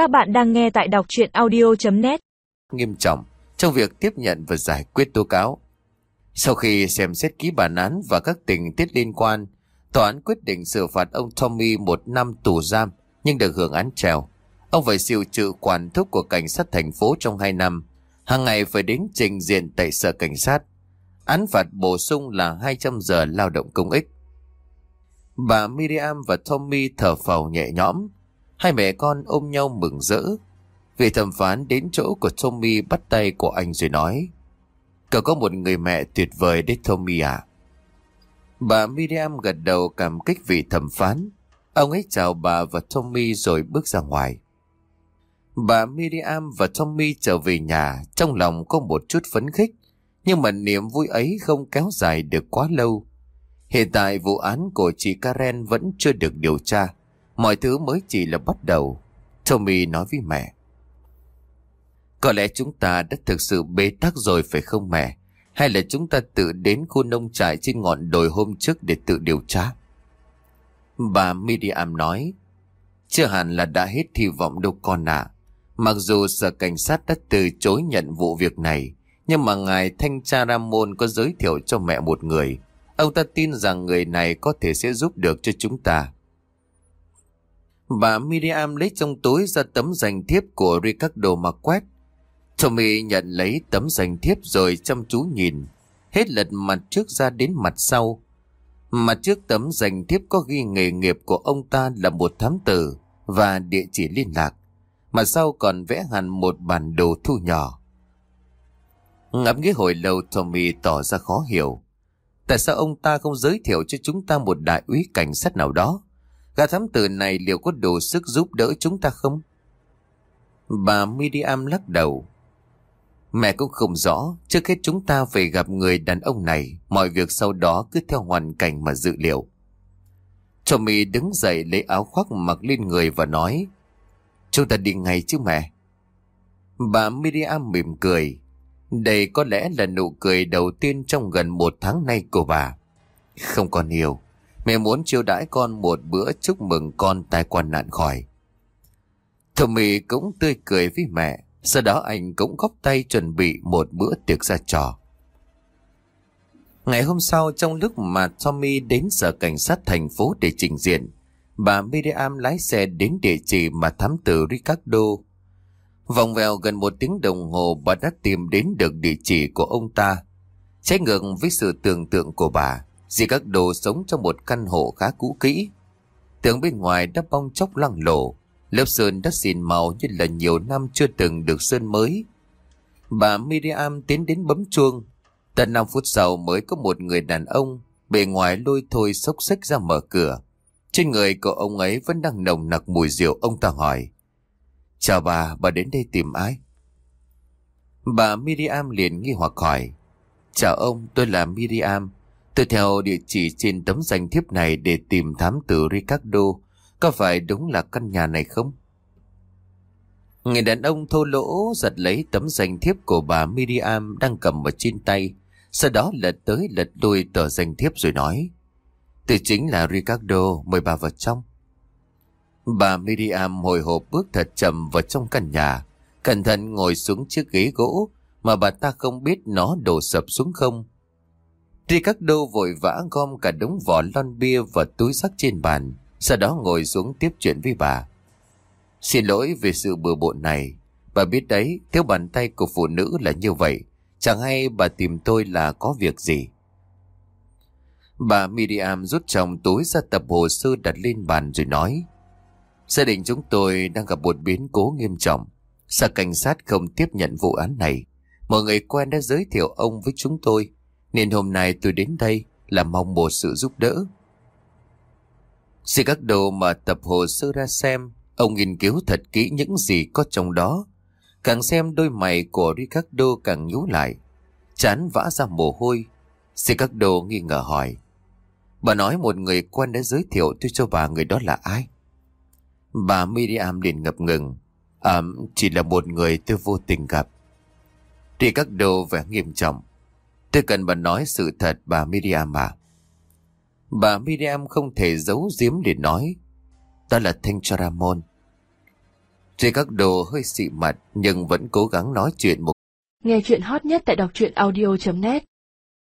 Các bạn đang nghe tại đọc chuyện audio.net Nghiêm trọng trong việc tiếp nhận và giải quyết tố cáo. Sau khi xem xét ký bản án và các tình tiết liên quan, tòa án quyết định xử phạt ông Tommy một năm tù giam nhưng được hưởng án treo. Ông phải chịu trự quản thúc của cảnh sát thành phố trong 2 năm, hàng ngày phải đến trình diện tại sở cảnh sát. Án phạt bổ sung là 200 giờ lao động công ích. Bà Miriam và Tommy thở phào nhẹ nhõm. Hai mẹ con ôm nhau mừng rỡ. Vị thẩm phán đến chỗ của Tommy bắt tay của anh rồi nói. Cậu có một người mẹ tuyệt vời đấy, Tommy à. Bà Miriam gật đầu cảm kích vị thẩm phán. Ông ấy chào bà và Tommy rồi bước ra ngoài. Bà Miriam và Tommy trở về nhà, trong lòng có một chút phấn khích. Nhưng mà niềm vui ấy không kéo dài được quá lâu. Hiện tại vụ án của chị Karen vẫn chưa được điều tra. Mọi thứ mới chỉ là bắt đầu. Tommy nói với mẹ. Có lẽ chúng ta đã thực sự bế tắc rồi phải không mẹ? Hay là chúng ta tự đến khu nông trại trên ngọn đồi hôm trước để tự điều tra? Bà Miriam nói. Chưa hẳn là đã hết hy vọng đâu con ạ. Mặc dù sở cảnh sát đã từ chối nhận vụ việc này, nhưng mà ngài thanh tra Ramon có giới thiệu cho mẹ một người. Ông ta tin rằng người này có thể sẽ giúp được cho chúng ta. Bà Miriam lấy trong túi ra tấm danh thiếp của Ricardo mà quét. Tommy nhận lấy tấm danh thiếp rồi chăm chú nhìn. Hết lật mặt trước ra đến mặt sau. Mặt trước tấm danh thiếp có ghi nghề nghiệp của ông ta là một thám tử và địa chỉ liên lạc. Mặt sau còn vẽ hẳn một bản đồ thu nhỏ. Ngắm nghĩ hồi lâu Tommy tỏ ra khó hiểu. Tại sao ông ta không giới thiệu cho chúng ta một đại úy cảnh sát nào đó? Gã thám tử này liệu có đủ sức giúp đỡ chúng ta không? Bà Miriam lắc đầu. Mẹ cũng không rõ, trước hết chúng ta phải gặp người đàn ông này, mọi việc sau đó cứ theo hoàn cảnh mà dự liệu. Tommy đứng dậy lấy áo khoác mặc lên người và nói, Chúng ta đi ngay chứ mẹ. Bà Miriam mỉm cười. Đây có lẽ là nụ cười đầu tiên trong gần một tháng nay của bà. Không còn nhiều. Mẹ muốn chiêu đãi con một bữa chúc mừng con tai quan nạn khỏi. Tommy cũng tươi cười với mẹ. Sau đó anh cũng góp tay chuẩn bị một bữa tiệc ra trò. Ngày hôm sau trong lúc mà Tommy đến sở cảnh sát thành phố để trình diện, bà Miriam lái xe đến địa chỉ mà thám tử Ricardo. Vòng vèo gần một tiếng đồng hồ bà đã tìm đến được địa chỉ của ông ta. Trái ngược với sự tưởng tượng của bà, dì các đồ sống trong một căn hộ khá cũ kỹ. Tường bên ngoài đã bong chóc lăng lộ, lớp sơn đã xìn màu như là nhiều năm chưa từng được sơn mới. Bà Miriam tiến đến bấm chuông. Tận 5 phút sau mới có một người đàn ông bề ngoài lôi thôi xốc xách ra mở cửa. Trên người của ông ấy vẫn đang nồng nặc mùi rượu ông ta hỏi. Chào bà, bà đến đây tìm ai? Bà Miriam liền nghi hoặc hỏi. Chào ông, tôi là Miriam. Tôi theo địa chỉ trên tấm danh thiếp này để tìm thám tử Ricardo. Có phải đúng là căn nhà này không? Người đàn ông thô lỗ giật lấy tấm danh thiếp của bà Miriam đang cầm ở trên tay. Sau đó lật tới lật đuôi tờ danh thiếp rồi nói. Tôi chính là Ricardo, mời bà vào trong. Bà Miriam hồi hộp bước thật chậm vào trong căn nhà, cẩn thận ngồi xuống chiếc ghế gỗ mà bà ta không biết nó đổ sập xuống không. Ri các đô vội vã gom cả đống vỏ lon bia và túi sắc trên bàn, sau đó ngồi xuống tiếp chuyện với bà. Xin lỗi về sự bừa bộn này, bà biết đấy, thiếu bàn tay của phụ nữ là như vậy, chẳng hay bà tìm tôi là có việc gì. Bà Miriam rút trong túi ra tập hồ sơ đặt lên bàn rồi nói. Gia đình chúng tôi đang gặp một biến cố nghiêm trọng. Sở cảnh sát không tiếp nhận vụ án này. Mọi người quen đã giới thiệu ông với chúng tôi. Nên hôm nay tôi đến đây là mong một sự giúp đỡ. Ricardo mà tập hồ sơ ra xem. Ông nghiên cứu thật kỹ những gì có trong đó. Càng xem đôi mày của Ricardo càng nhú lại. Chán vã ra mồ hôi. Ricardo nghi ngờ hỏi. Bà nói một người quen đã giới thiệu tôi cho bà người đó là ai? Bà Miriam liền ngập ngừng. À, chỉ là một người tôi vô tình gặp. Ricardo vẻ nghiêm trọng. Tôi cần bà nói sự thật, bà Miriam à. Bà Miriam không thể giấu giếm để nói. Đó là Thanh Charamon. đồ hơi xị mặt, nhưng vẫn cố gắng nói chuyện một Nghe chuyện hot nhất tại đọc truyện audio.net